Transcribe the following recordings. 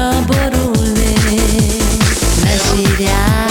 Mă borule Mă jirea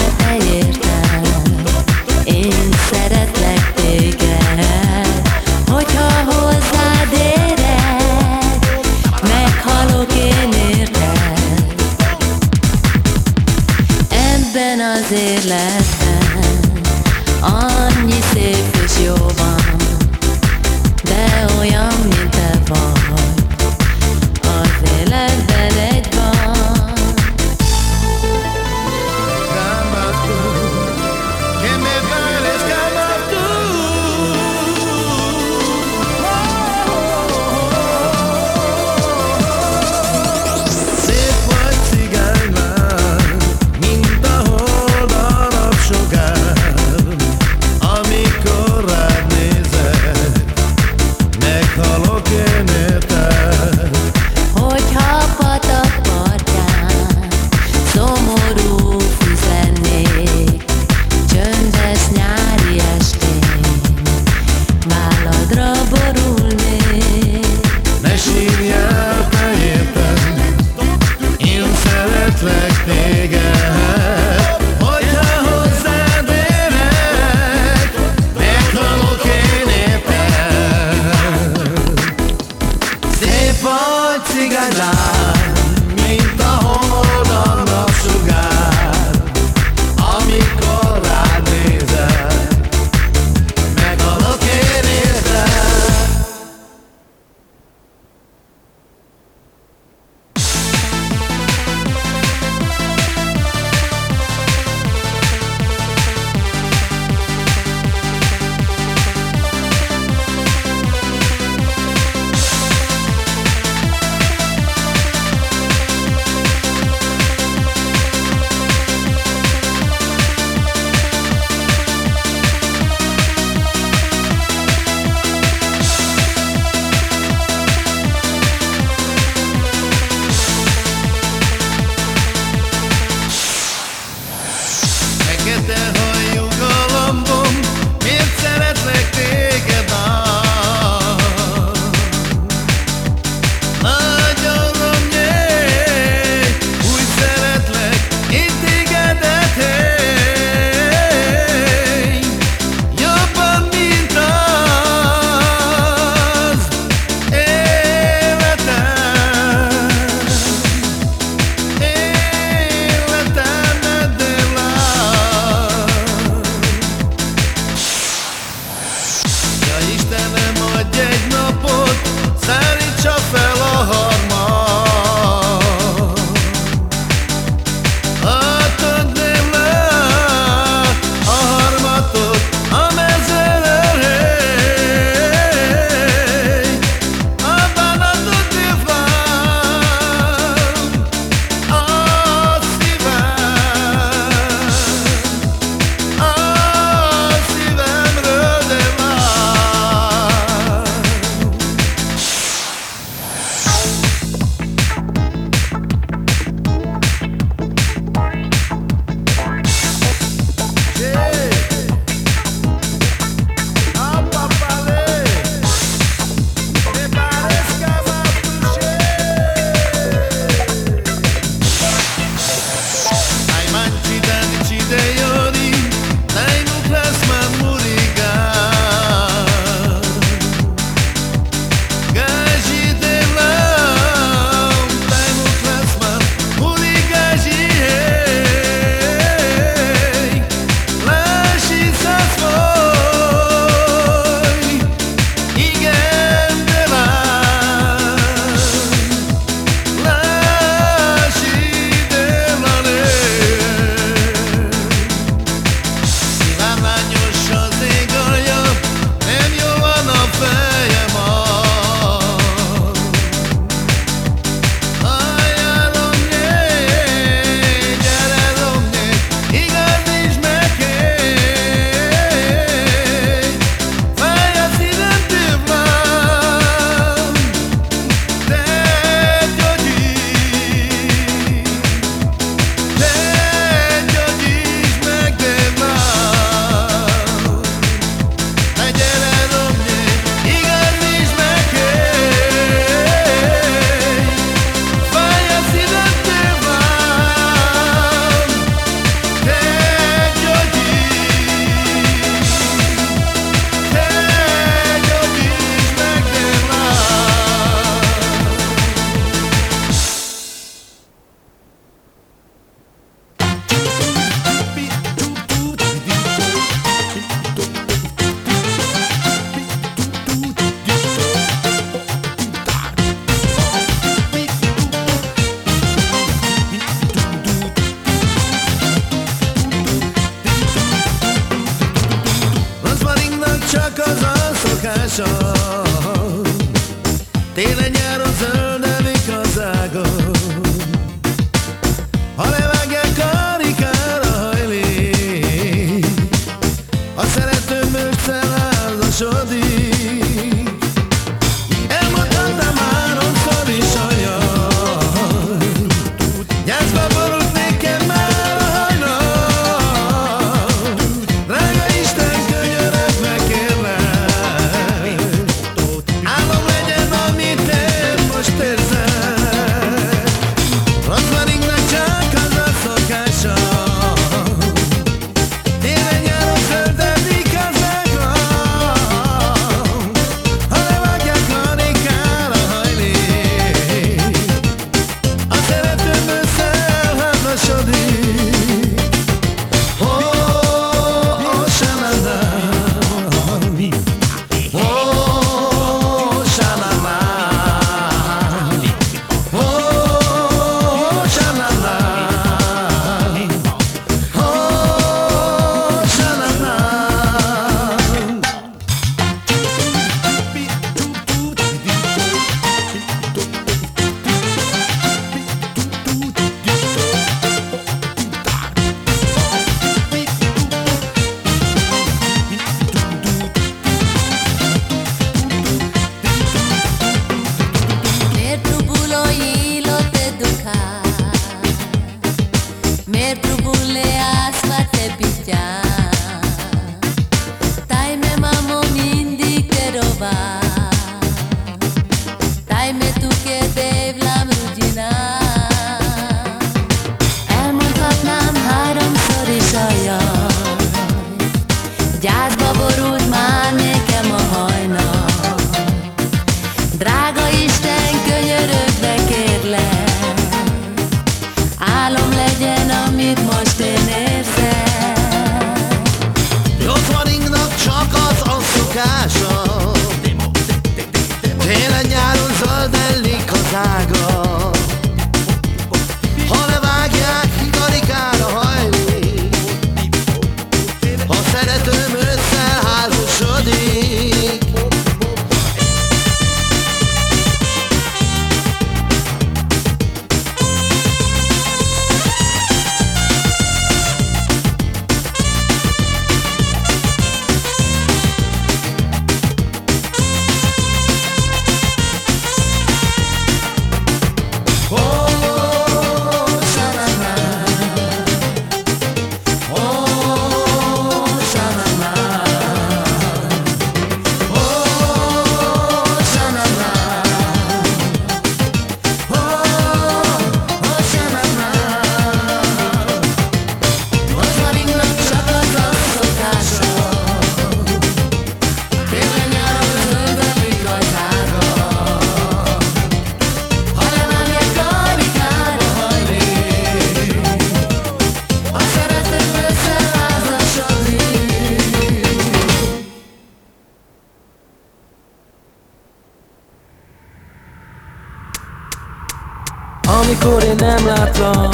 amikor én nem láttam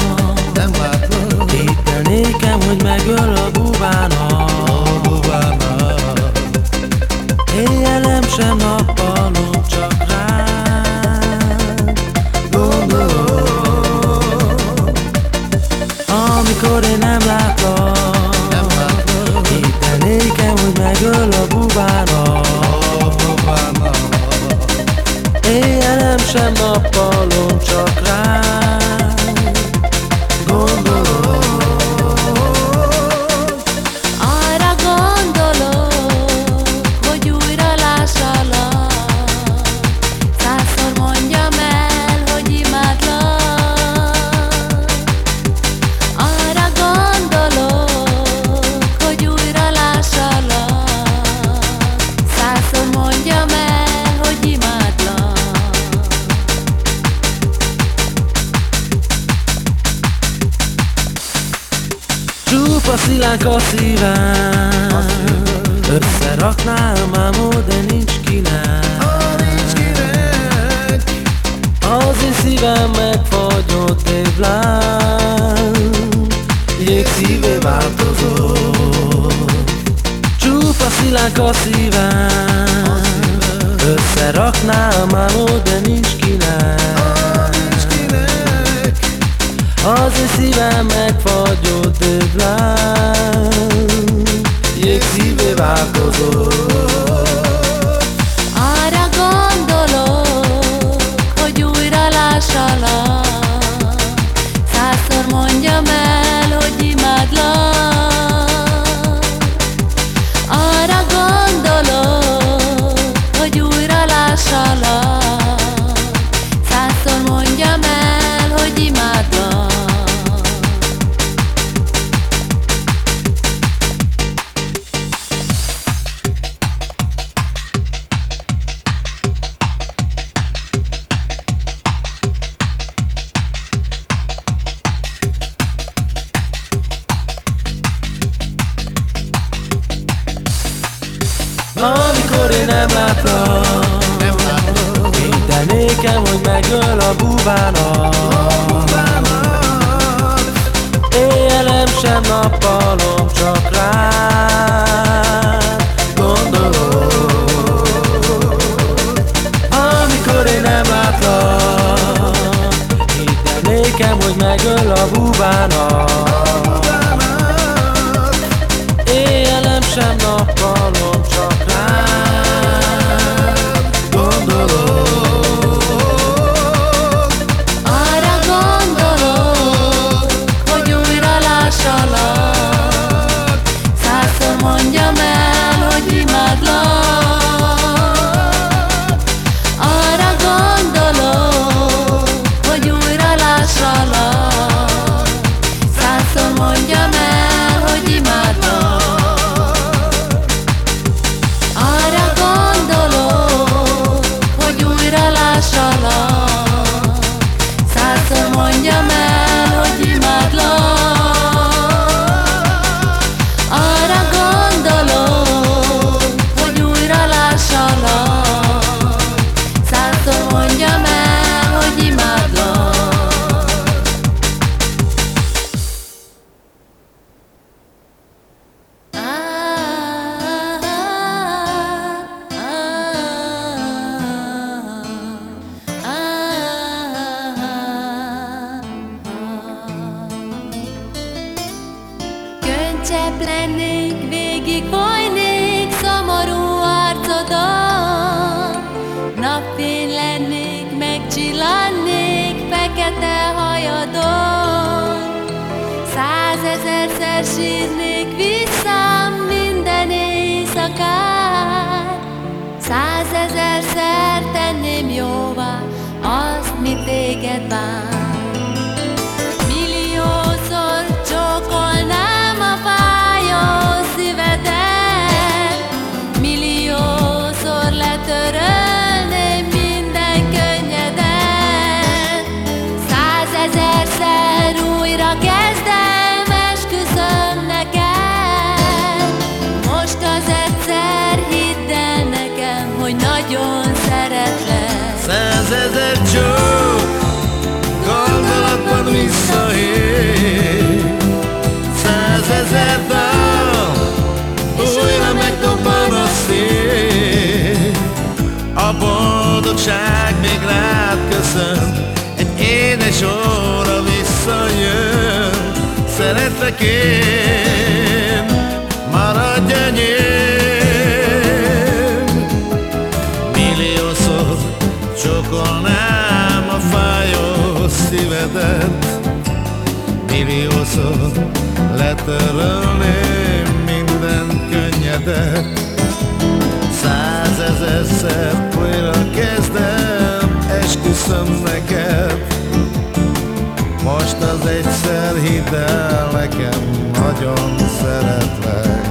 Nem láttam Hidd nékem, hogy megöl a bubának A bubának Éjjelem sem nappalom, csak rá és óra visszajön Szeretlek én, maradj enyém. Milliószor csokolnám a fájó szívedet Milliószor letörölném minden könnyedet. Százezerszer újra kezdem, esküszöm neked. Most az egyszer hidd el nekem, nagyon szeretlek.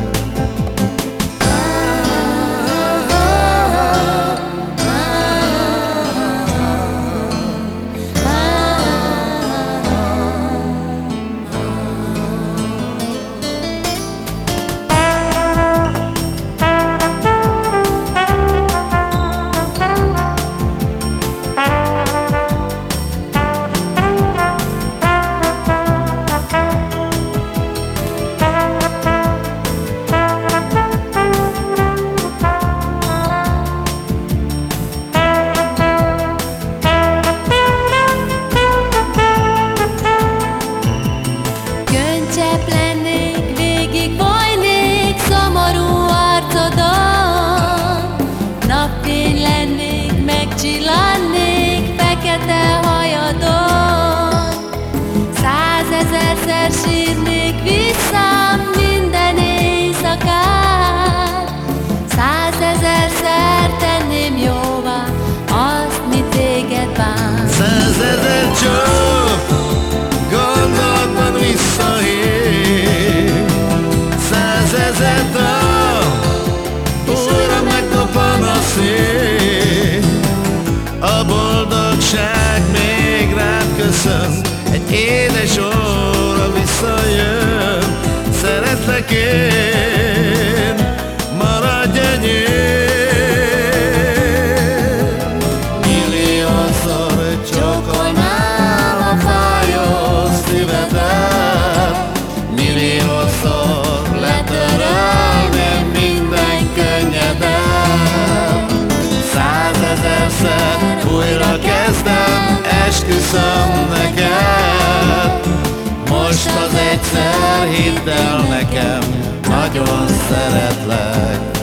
Egyszer hidd el nekem, nagyon szeretlek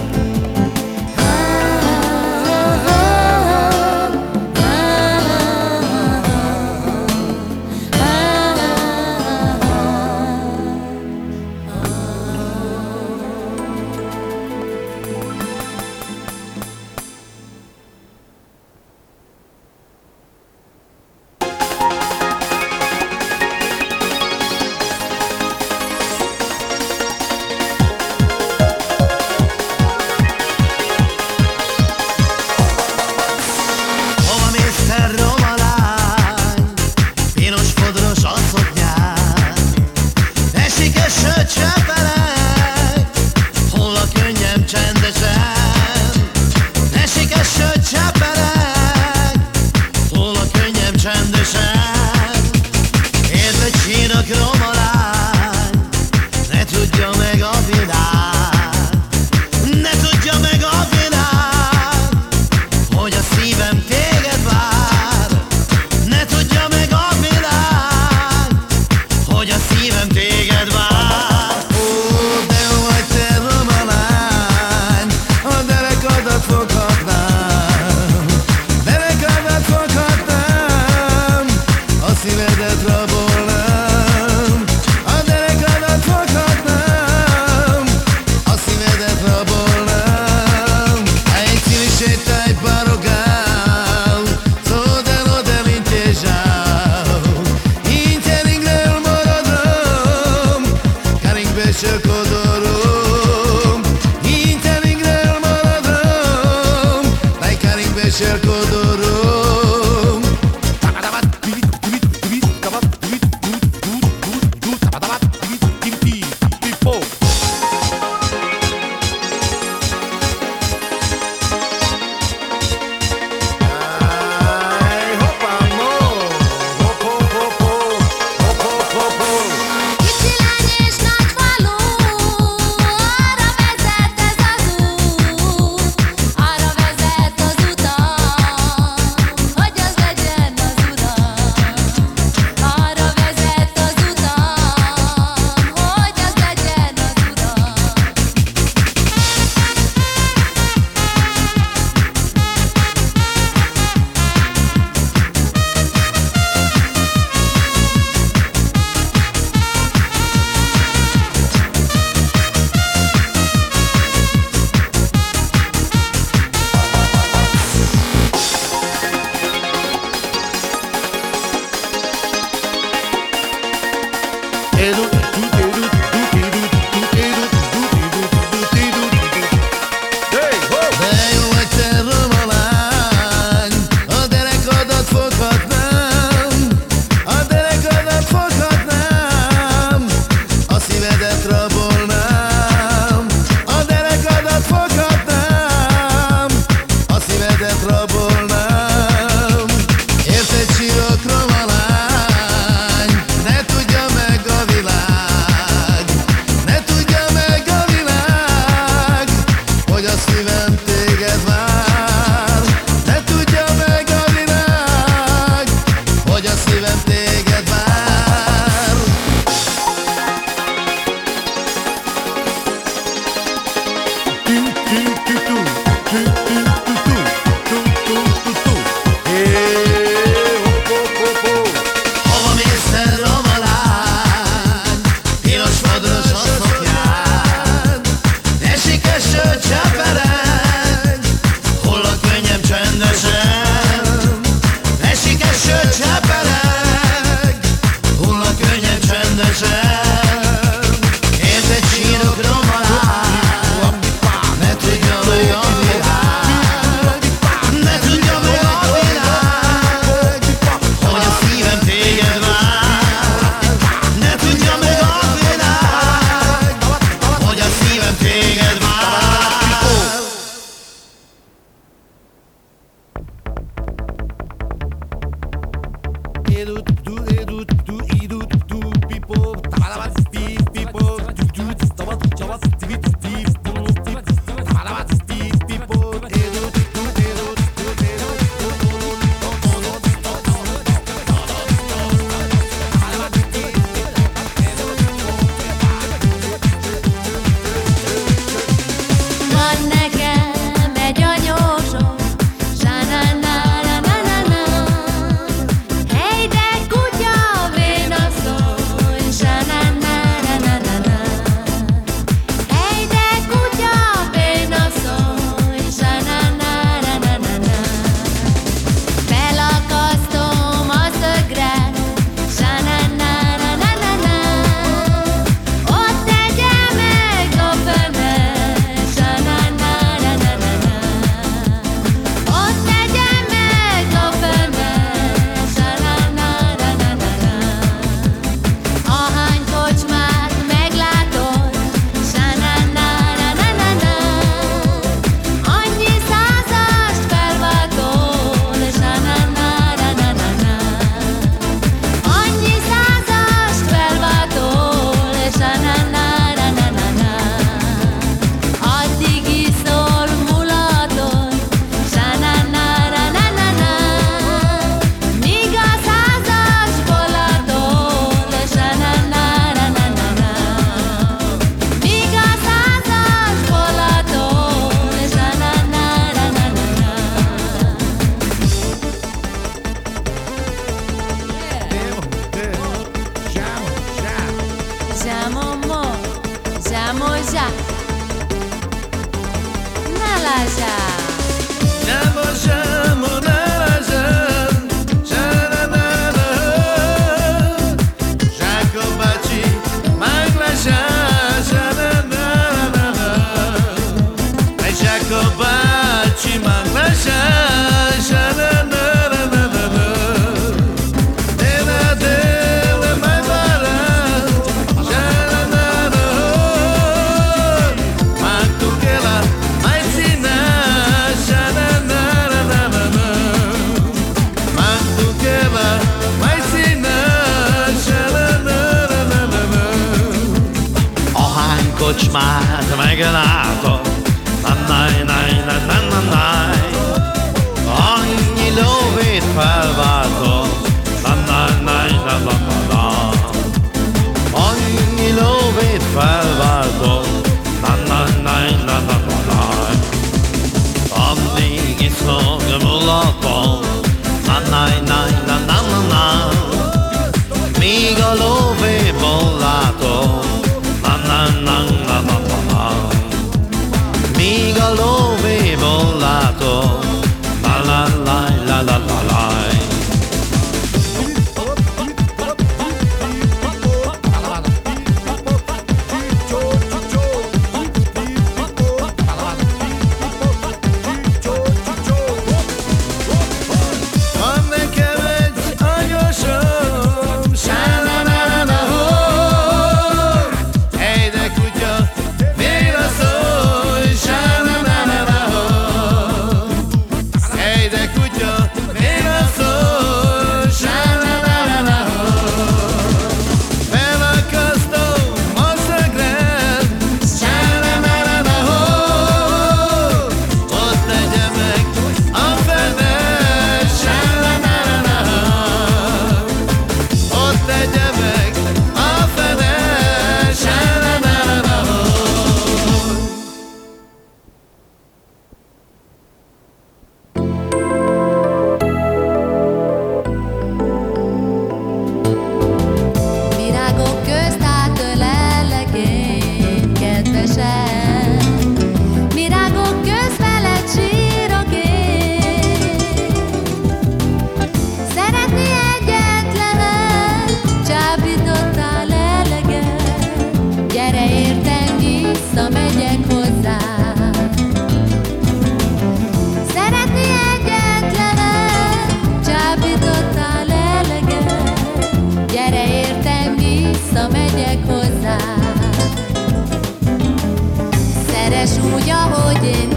hiding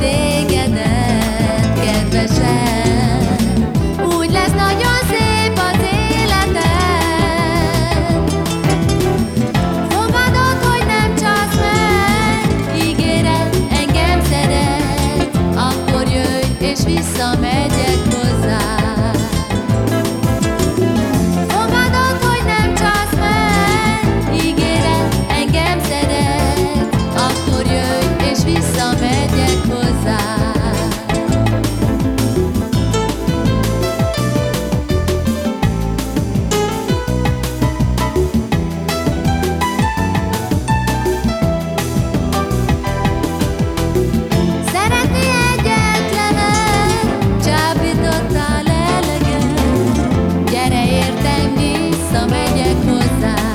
coisa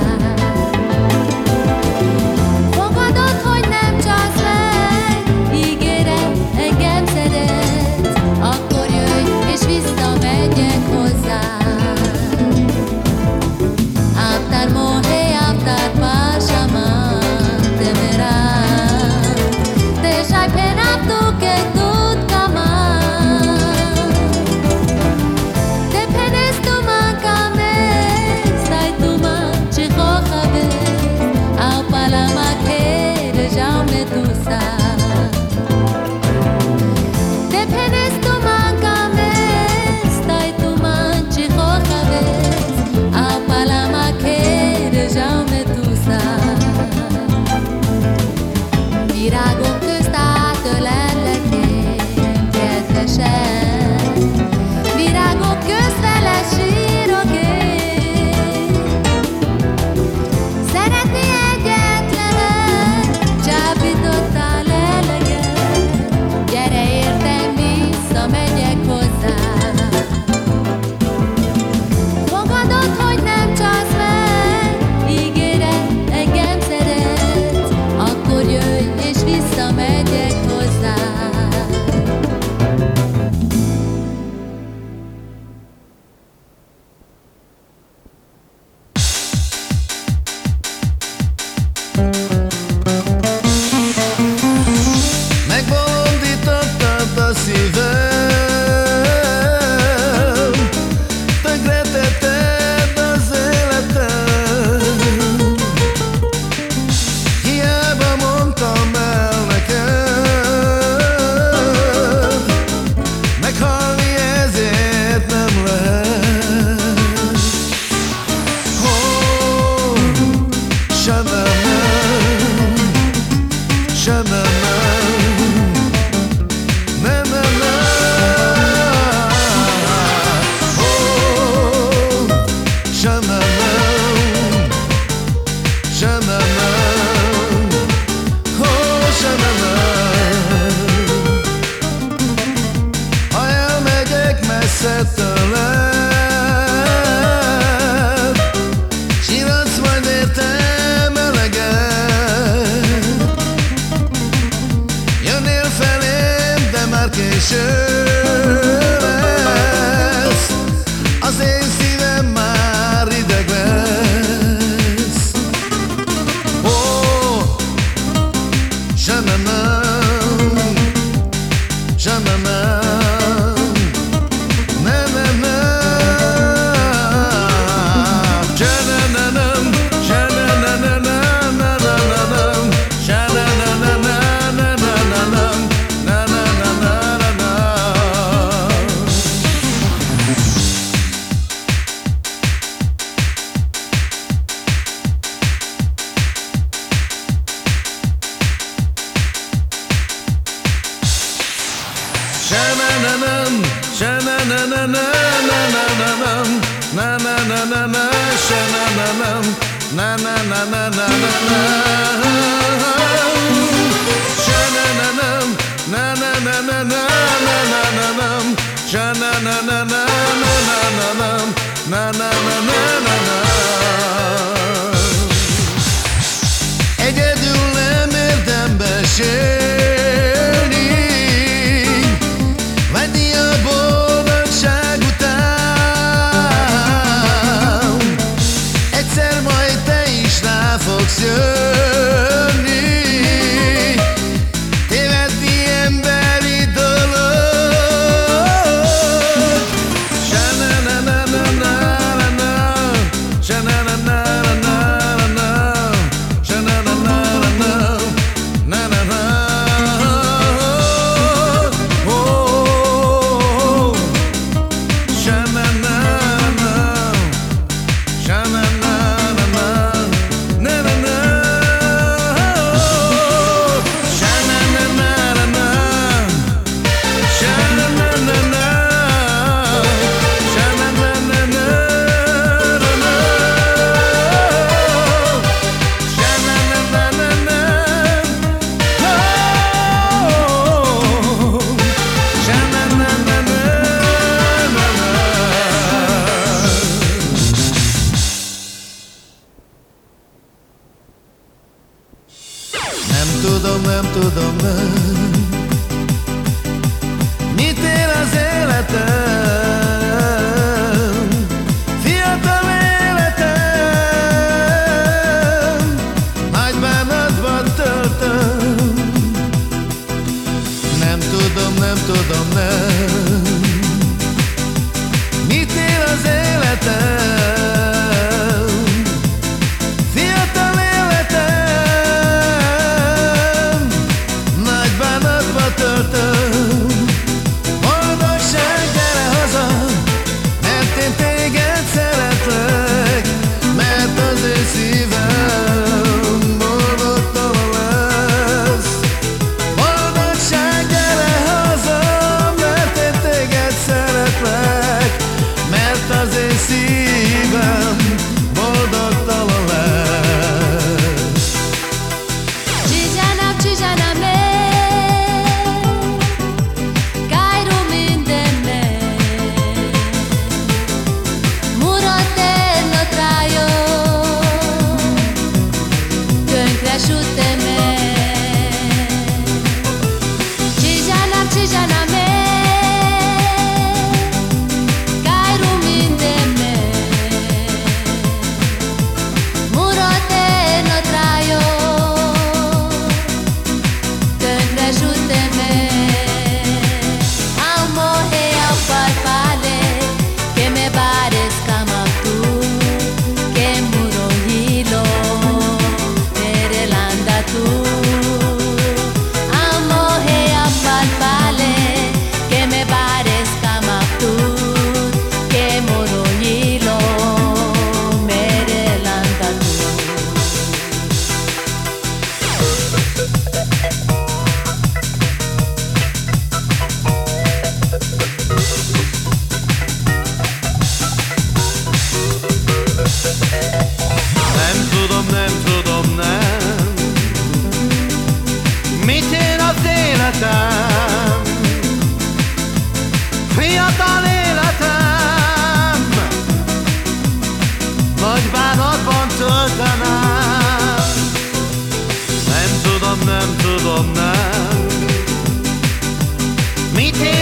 Hey,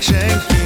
connection.